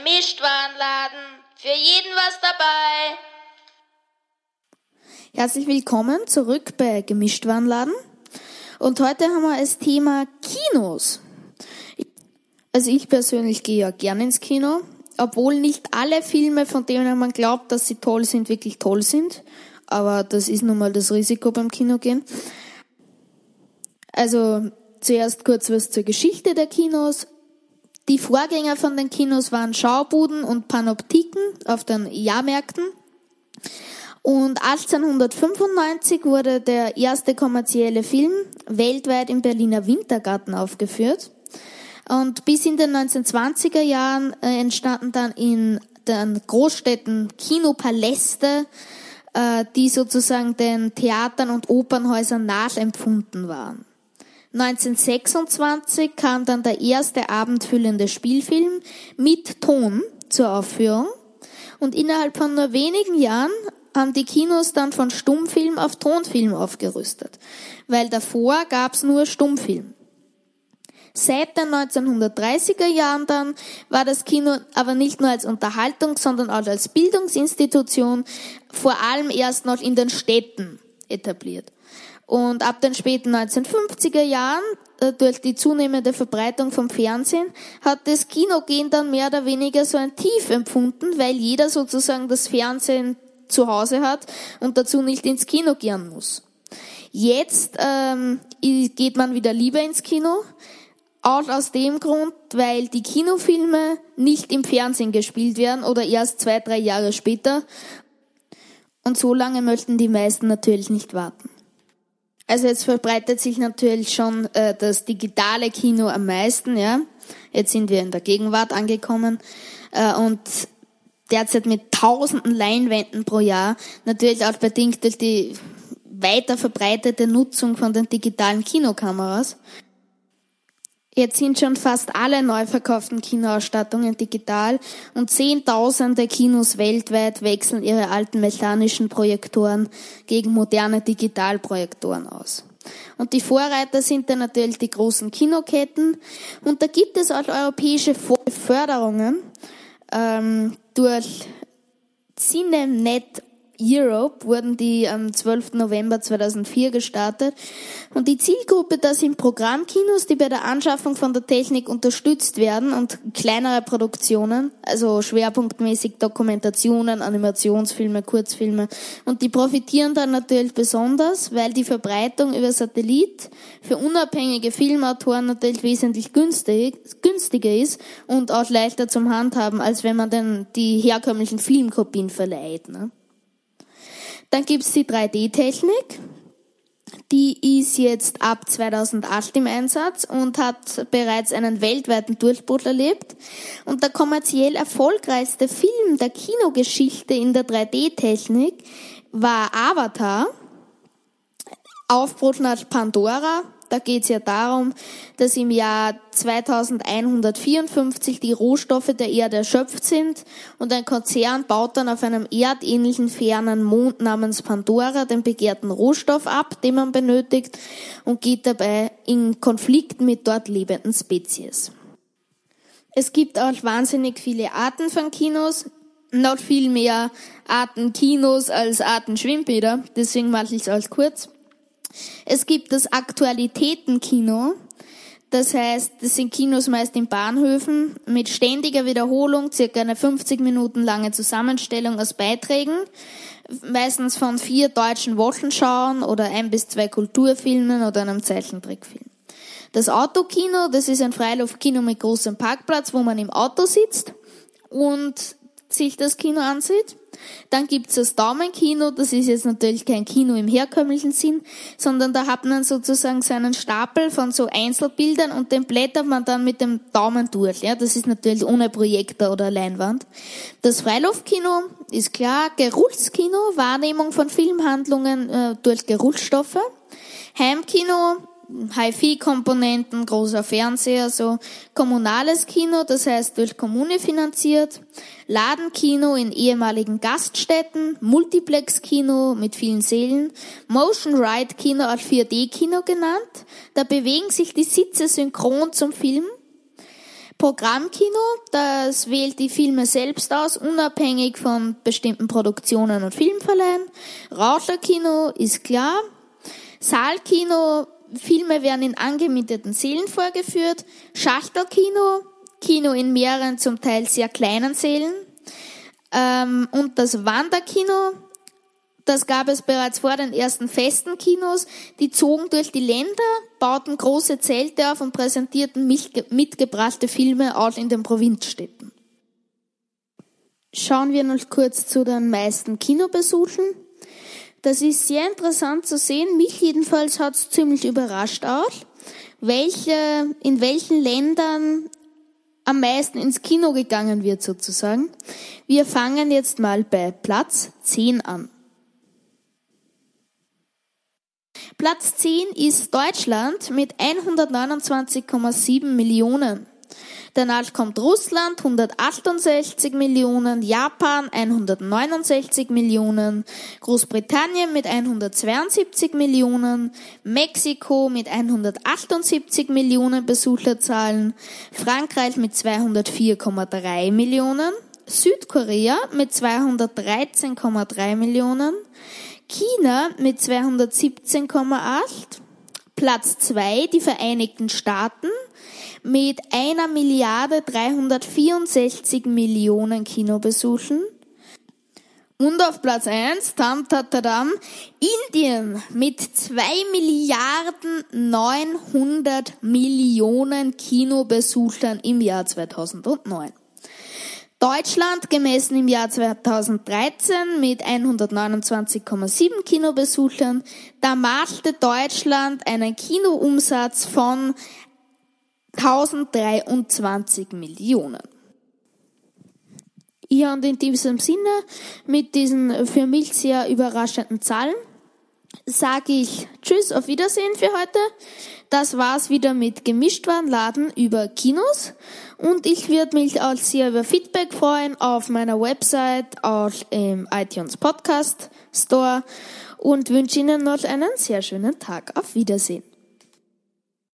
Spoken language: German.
Gemischtwarenladen. Für jeden was dabei. Herzlich willkommen zurück bei Gemischtwarenladen. Und heute haben wir als Thema Kinos. Also ich persönlich gehe ja gerne ins Kino, obwohl nicht alle Filme, von denen man glaubt, dass sie toll sind, wirklich toll sind. Aber das ist nun mal das Risiko beim Kino gehen. Also zuerst kurz was zur Geschichte der Kinos. Die Vorgänger von den Kinos waren Schaubuden und Panoptiken auf den Jahrmärkten. Und 1895 wurde der erste kommerzielle Film weltweit im Berliner Wintergarten aufgeführt. Und bis in den 1920er Jahren äh, entstanden dann in den Großstädten Kinopaläste, äh, die sozusagen den Theatern und Opernhäusern nachempfunden waren. 1926 kam dann der erste abendfüllende Spielfilm mit Ton zur Aufführung und innerhalb von nur wenigen Jahren haben die Kinos dann von Stummfilm auf Tonfilm aufgerüstet, weil davor gab's nur Stummfilm. Seit den 1930er Jahren dann war das Kino aber nicht nur als Unterhaltung, sondern auch als Bildungsinstitution vor allem erst noch in den Städten etabliert. Und ab den späten 1950er Jahren, äh, durch die zunehmende Verbreitung vom Fernsehen, hat das Kinogehen dann mehr oder weniger so ein Tief empfunden, weil jeder sozusagen das Fernsehen zu Hause hat und dazu nicht ins Kino gehen muss. Jetzt ähm, geht man wieder lieber ins Kino, auch aus dem Grund, weil die Kinofilme nicht im Fernsehen gespielt werden oder erst zwei, drei Jahre später. Und so lange möchten die meisten natürlich nicht warten. Also jetzt verbreitet sich natürlich schon äh, das digitale Kino am meisten, ja. Jetzt sind wir in der Gegenwart angekommen äh, und derzeit mit tausenden Leinwänden pro Jahr, natürlich auch bedingt durch die weiter verbreitete Nutzung von den digitalen Kinokameras. Jetzt sind schon fast alle neu verkauften Kinoausstattungen digital und Zehntausende Kinos weltweit wechseln ihre alten mechanischen Projektoren gegen moderne Digitalprojektoren aus. Und die Vorreiter sind dann natürlich die großen Kinoketten. Und da gibt es auch europäische Förderungen ähm, durch CineNet Europe wurden die am 12. November 2004 gestartet. Und die Zielgruppe, das sind Programmkinos, die bei der Anschaffung von der Technik unterstützt werden und kleinere Produktionen, also schwerpunktmäßig Dokumentationen, Animationsfilme, Kurzfilme. Und die profitieren dann natürlich besonders, weil die Verbreitung über Satellit für unabhängige Filmautoren natürlich wesentlich günstig, günstiger ist und auch leichter zum Handhaben, als wenn man dann die herkömmlichen Filmkopien verleiht. Ne? Dann gibt's die 3D-Technik. Die ist jetzt ab 2008 im Einsatz und hat bereits einen weltweiten Durchbruch erlebt. Und der kommerziell erfolgreichste Film der Kinogeschichte in der 3D-Technik war Avatar. Aufbruch nach Pandora da geht es ja darum, dass im Jahr 2154 die Rohstoffe der Erde erschöpft sind und ein Konzern baut dann auf einem erdähnlichen fernen Mond namens Pandora den begehrten Rohstoff ab, den man benötigt und geht dabei in Konflikt mit dort lebenden Spezies. Es gibt auch wahnsinnig viele Arten von Kinos, noch viel mehr Arten Kinos als Arten Schwimmbäder, deswegen mache ich es als kurz. Es gibt das Aktualitätenkino. Das heißt, das sind Kinos meist in Bahnhöfen mit ständiger Wiederholung, circa eine 50 Minuten lange Zusammenstellung aus Beiträgen, meistens von vier deutschen Wochenschauen oder ein bis zwei Kulturfilmen oder einem Zeichentrickfilm. Das Autokino, das ist ein Freiluftkino mit großem Parkplatz, wo man im Auto sitzt und sich das Kino ansieht. Dann gibt's das Daumenkino, das ist jetzt natürlich kein Kino im herkömmlichen Sinn, sondern da hat man sozusagen so einen Stapel von so Einzelbildern und den blättert man dann mit dem Daumen durch. Ja, das ist natürlich ohne Projektor oder Leinwand. Das Freiluftkino ist klar, Geruchskino, Wahrnehmung von Filmhandlungen äh, durch Geruchsstoffe. Heimkino, HiFi-Komponenten, großer Fernseher, so kommunales Kino, das heißt durch Kommune finanziert, Ladenkino in ehemaligen Gaststätten, Multiplex-Kino mit vielen Sälen, Motion Ride Kino als 4D-Kino genannt, da bewegen sich die Sitze synchron zum Film. Programmkino, das wählt die Filme selbst aus, unabhängig von bestimmten Produktionen und Filmverleihen. Rauscherkino ist klar. Saalkino, Filme werden in angemieteten Sälen vorgeführt. Schachtelkino, Kino in mehreren, zum Teil sehr kleinen Sälen. Ähm, und das Wanderkino, das gab es bereits vor den ersten festen Kinos. Die zogen durch die Länder, bauten große Zelte auf und präsentierten mitgebrachte Filme auch in den Provinzstädten. Schauen wir noch kurz zu den meisten Kinobesuchen. Das ist sehr interessant zu sehen. Mich jedenfalls hat es ziemlich überrascht auch, welche, in welchen Ländern am meisten ins Kino gegangen wird sozusagen. Wir fangen jetzt mal bei Platz 10 an. Platz 10 ist Deutschland mit 129,7 Millionen. Danach kommt Russland 168 Millionen, Japan 169 Millionen, Großbritannien mit 172 Millionen, Mexiko mit 178 Millionen Besucherzahlen, Frankreich mit 204,3 Millionen, Südkorea mit 213,3 Millionen, China mit 217,8, Platz 2 die Vereinigten Staaten mit einer Milliarde 364 Millionen Kinobesuchen. Und auf Platz 1, tam, tam, Indien mit 2 Milliarden 900 Millionen Kinobesuchern im Jahr 2009. Deutschland gemessen im Jahr 2013 mit 129,7 Kinobesuchern. Da machte Deutschland einen Kinoumsatz von 1023 Millionen. Ja, und in diesem Sinne, mit diesen für mich sehr überraschenden Zahlen, sage ich Tschüss, auf Wiedersehen für heute. Das war's wieder mit Gemischtwarenladen über Kinos und ich würde mich auch sehr über Feedback freuen auf meiner Website, auch im iTunes Podcast Store und wünsche Ihnen noch einen sehr schönen Tag. Auf Wiedersehen.